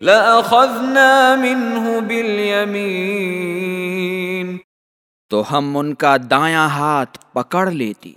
لَأَخَذْنَا مِنْهُ بِالْيَمِينَ. تو ہم ان کا دایاں ہاتھ پکڑ لیتی۔